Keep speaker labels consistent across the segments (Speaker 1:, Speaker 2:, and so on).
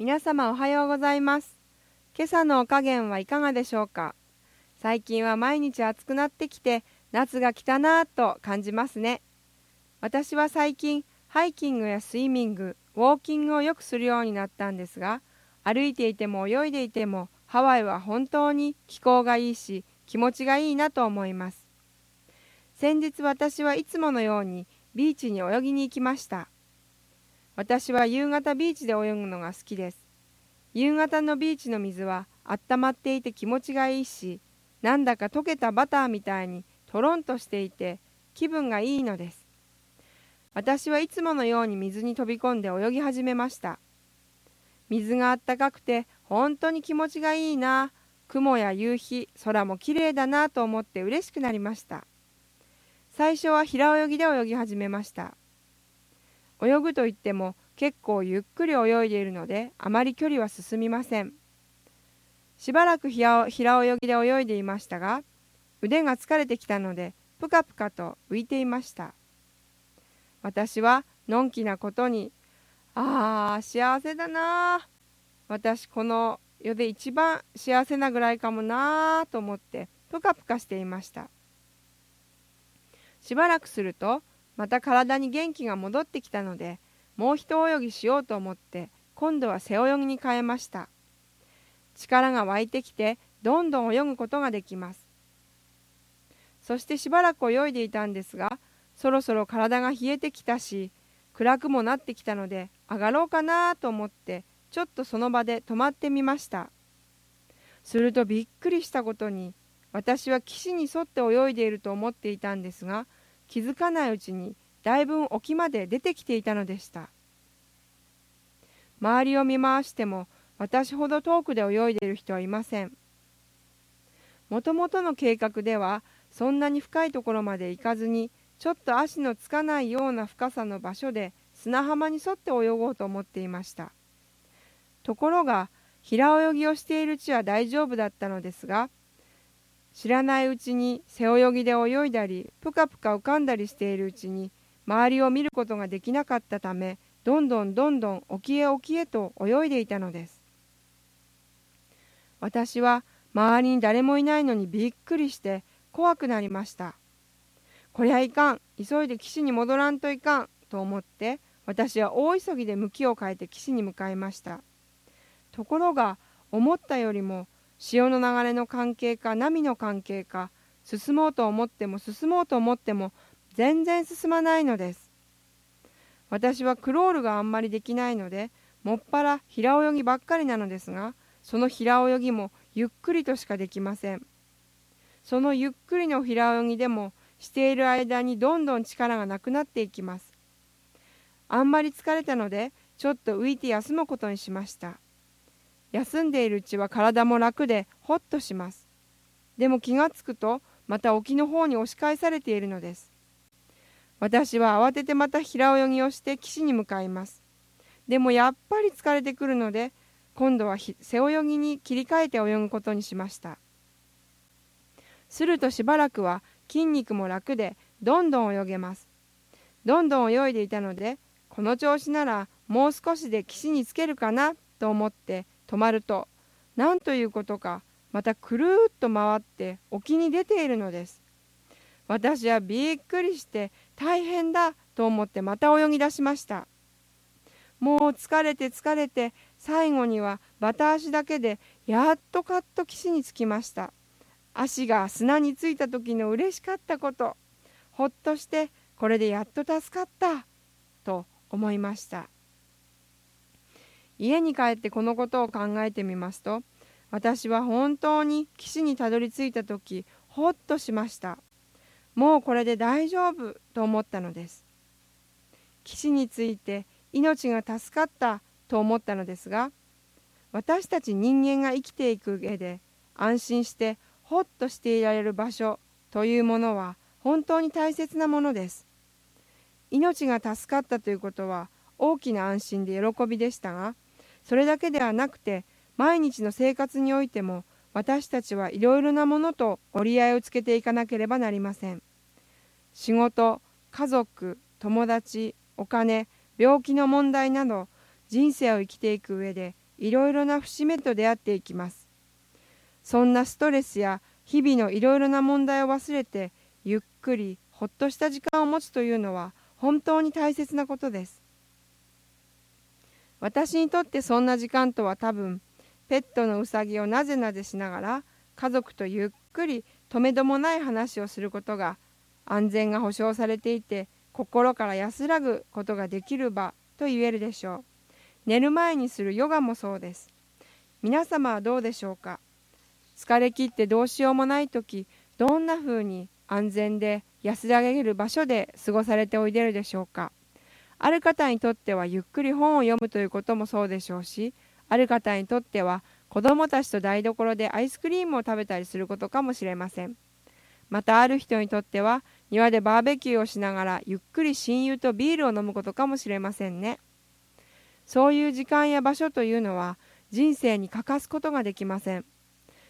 Speaker 1: 皆様おはようございます。今朝のお加減はいかがでしょうか？最近は毎日暑くなってきて夏が来たなぁと感じますね。私は最近ハイキングやスイミングウォーキングをよくするようになったんですが歩いていても泳いでいてもハワイは本当に気候がいいし気持ちがいいなと思います。先日私はいつものようにビーチに泳ぎに行きました。私は夕方ビーチで泳ぐのが好きです。夕方のビーチの水はあったまっていて気持ちがいいしなんだか溶けたバターみたいにとろんとしていて気分がいいのです。私はいつものように水に飛び込んで泳ぎ始めました。水があったかくて本当に気持ちがいいな。雲や夕日空もきれいだなと思って嬉しくなりました。最初は平泳ぎで泳ぎ始めました。泳ぐといっても結構ゆっくり泳いでいるのであまり距離は進みません。しばらく平泳ぎで泳いでいましたが腕が疲れてきたのでぷかぷかと浮いていました。私はのんきなことにああ幸せだな私この世で一番幸せなぐらいかもなと思ってぷかぷかしていました。しばらくするとまた体に元気が戻ってきたのでもう一泳ぎしようと思って今度は背泳ぎに変えました。力が湧いてきてどんどん泳ぐことができます。そしてしばらく泳いでいたんですがそろそろ体が冷えてきたし暗くもなってきたので上がろうかなと思ってちょっとその場で止まってみました。するとびっくりしたことに私は岸に沿って泳いでいると思っていたんですが気づかないうちにだいぶ沖まで出てきていたのでした。周りを見回しても私ほど遠くで泳いでいる人はいません。もともとの計画ではそんなに深いところまで行かずにちょっと足のつかないような深さの場所で砂浜に沿って泳ごうと思っていました。ところが平泳ぎをしているうちは大丈夫だったのですが知らないうちに背泳ぎで泳いだりぷかぷか浮かんだりしているうちに周りを見ることができなかったためどんどんどんどん沖へ沖へと泳いでいたのです。私は周りに誰もいないのにびっくりして怖くなりました。こりゃいかん急いで岸に戻らんといかんと思って私は大急ぎで向きを変えて岸に向かいました。ところが思ったよりも潮の流れの関係か波の関係か進もうと思っても進もうと思っても全然進まないのです。私はクロールがあんまりできないのでもっぱら平泳ぎばっかりなのですがその平泳ぎもゆっくりとしかできません。そのゆっくりの平泳ぎでもしている間にどんどん力がなくなっていきます。あんまり疲れたのでちょっと浮いて休むことにしました。休んでいるうちは体も楽でほっとしますでも気がつくとまた沖の方に押し返されているのです私は慌ててまた平泳ぎをして岸に向かいます。でもやっぱり疲れてくるので今度は背泳ぎに切り替えて泳ぐことにしました。するとしばらくは筋肉も楽でどんどん泳げます。どんどん泳いでいたのでこの調子ならもう少しで岸につけるかなと思って止まるとなんということかまたくるっと回って沖に出ているのです。私はびっくりして大変だと思ってまた泳ぎ出しました。もう疲れて疲れて最後にはバタ足だけでやっとカッと岸につきました。足が砂についた時の嬉しかったこと。ほっとしてこれでやっと助かった。と思いました。家に帰ってこのことを考えてみますと私は本当に岸にたどり着いた時ほっとしました。もうこれで大丈夫と思ったのです。岸について命が助かったと思ったのですが私たち人間が生きていく上で安心してほっとしていられる場所というものは本当に大切なものです。命が助かったということは大きな安心で喜びでしたがそれだけではなくて毎日の生活においても私たちはいろいろなものと折り合いをつけていかなければなりません。仕事家族友達お金病気の問題など人生を生きていく上でいろいろな節目と出会っていきますそんなストレスや日々のいろいろな問題を忘れてゆっくりほっとした時間を持つというのは本当に大切なことです私にとってそんな時間とは多分ペットのうさぎをなぜなぜしながら家族とゆっくりとめどもない話をすることが安全が保障されていて心から安らぐことができる場と言えるでしょう。寝る前にするヨガもそうです。皆様はどうでしょうか？疲れ切ってどうしようもない時どんな風に安全で安らげる場所で過ごされておいでるでしょうか？ある方にとってはゆっくり本を読むということもそうでしょうしある方にとっては子どもたちと台所でアイスクリームを食べたりすることかもしれません。またある人にとっては庭でバーベキューをしながらゆっくり親友とビールを飲むことかもしれませんね。そういう時間や場所というのは人生に欠かすことができません。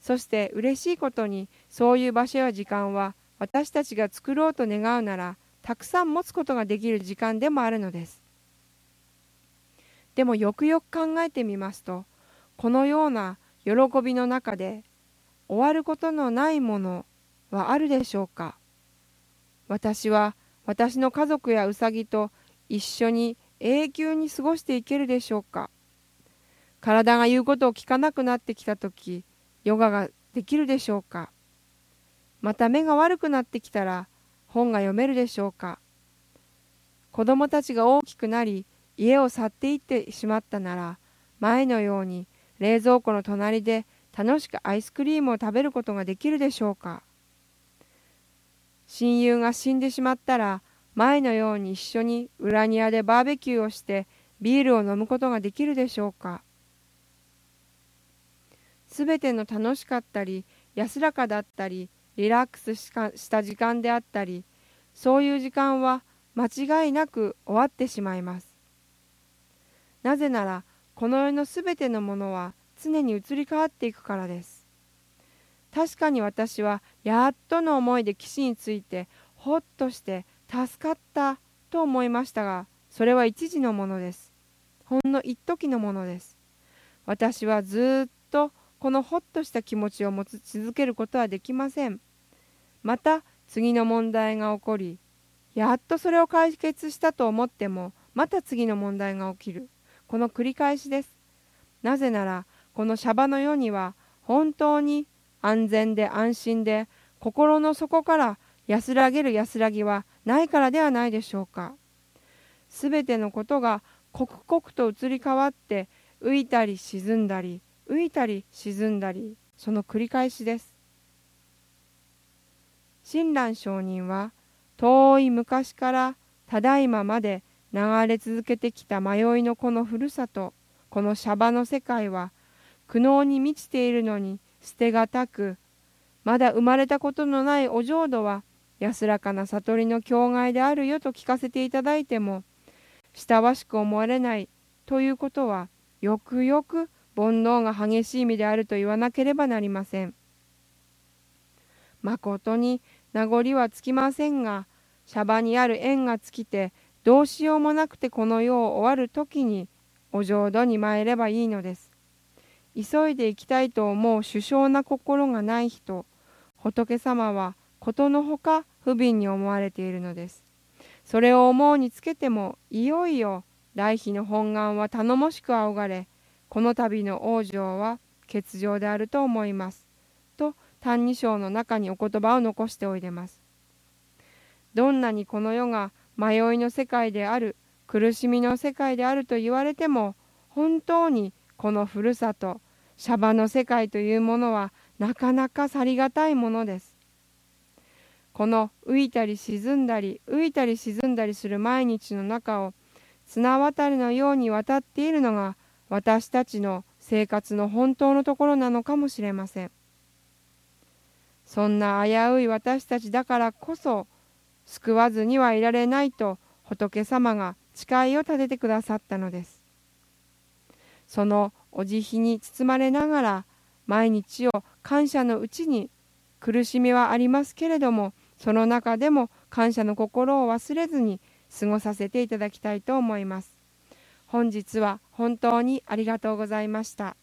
Speaker 1: そして嬉しいことにそういう場所や時間は私たちが作ろうと願うならたくさん持つことができる時間でもあるのです。でもよくよく考えてみますとこのような喜びの中で終わることのないものはあるでしょうか？私は私の家族やうさぎと一緒に永久に過ごしていけるでしょうか？体が言うことを聞かなくなってきた時ヨガができるでしょうか？また目が悪くなってきたら本が読めるでしょうか？子供たちが大きくなり家を去っていってしまったなら前のように冷蔵庫の隣で楽しくアイスクリームを食べることができるでしょうか？親友が死んでしまったら前のように一緒に裏庭でバーベキューをしてビールを飲むことができるでしょうか？すべての楽しかったり安らかだったりリラックスした時間であったりそういう時間は間違いなく終わってしまいます。なぜならこの世のすべてのものは常に移り変わっていくからです。確かに私はやっとの思いで騎士についてほっとして助かったと思いましたがそれは一時のものです。ほんの一時のものです。私はずっとこのほっとした気持ちを持ち続けることはできません。また次の問題が起こりやっとそれを解決したと思ってもまた次の問題が起きる。この繰り返しです。なぜならこのシャバの世には本当に安全で安心で心の底から安らげる安らぎはないからではないでしょうか。すべてのことが刻々と移り変わって浮いたり沈んだり浮いたり沈んだりその繰り返しです。親鸞上人は遠い昔からただいままで流れ続けてきた迷いのこのふるさとこのシャバの世界は苦悩に満ちているのに捨てがたくまだ生まれたことのないお浄土は安らかな悟りの境外であるよと聞かせていただいても親わしく思われないということはよくよく煩悩が激しい意味であると言わなければなりません。まことに名残はつきませんが、シャバにある縁が尽きて、どうしようもなくてこの世を終わる時に、お浄土に参ればいいのです。急いで行きたいと思う首相な心がない人、仏様はことのほか不憫に思われているのです。それを思うにつけても、いよいよ来妃の本願は頼もしく仰がれ、この度の往生は欠場であると思います。と「歎異抄」の中にお言葉を残しておいでます。どんなにこの世が迷いの世界である苦しみの世界であると言われても本当にこのふるさとシャバの世界というものはなかなか去りがたいものです。この浮いたり沈んだり浮いたり沈んだりする毎日の中を綱渡りのように渡っているのが私たちの生活の本当のところなのかもしれません。そんな危うい私たちだからこそ救わずにはいられないと仏様が誓いを立ててくださったのです。そのお慈悲に包まれながら毎日を感謝のうちに苦しみはありますけれどもその中でも感謝の心を忘れずに過ごさせていただきたいと思います。本日は本当にありがとうございました。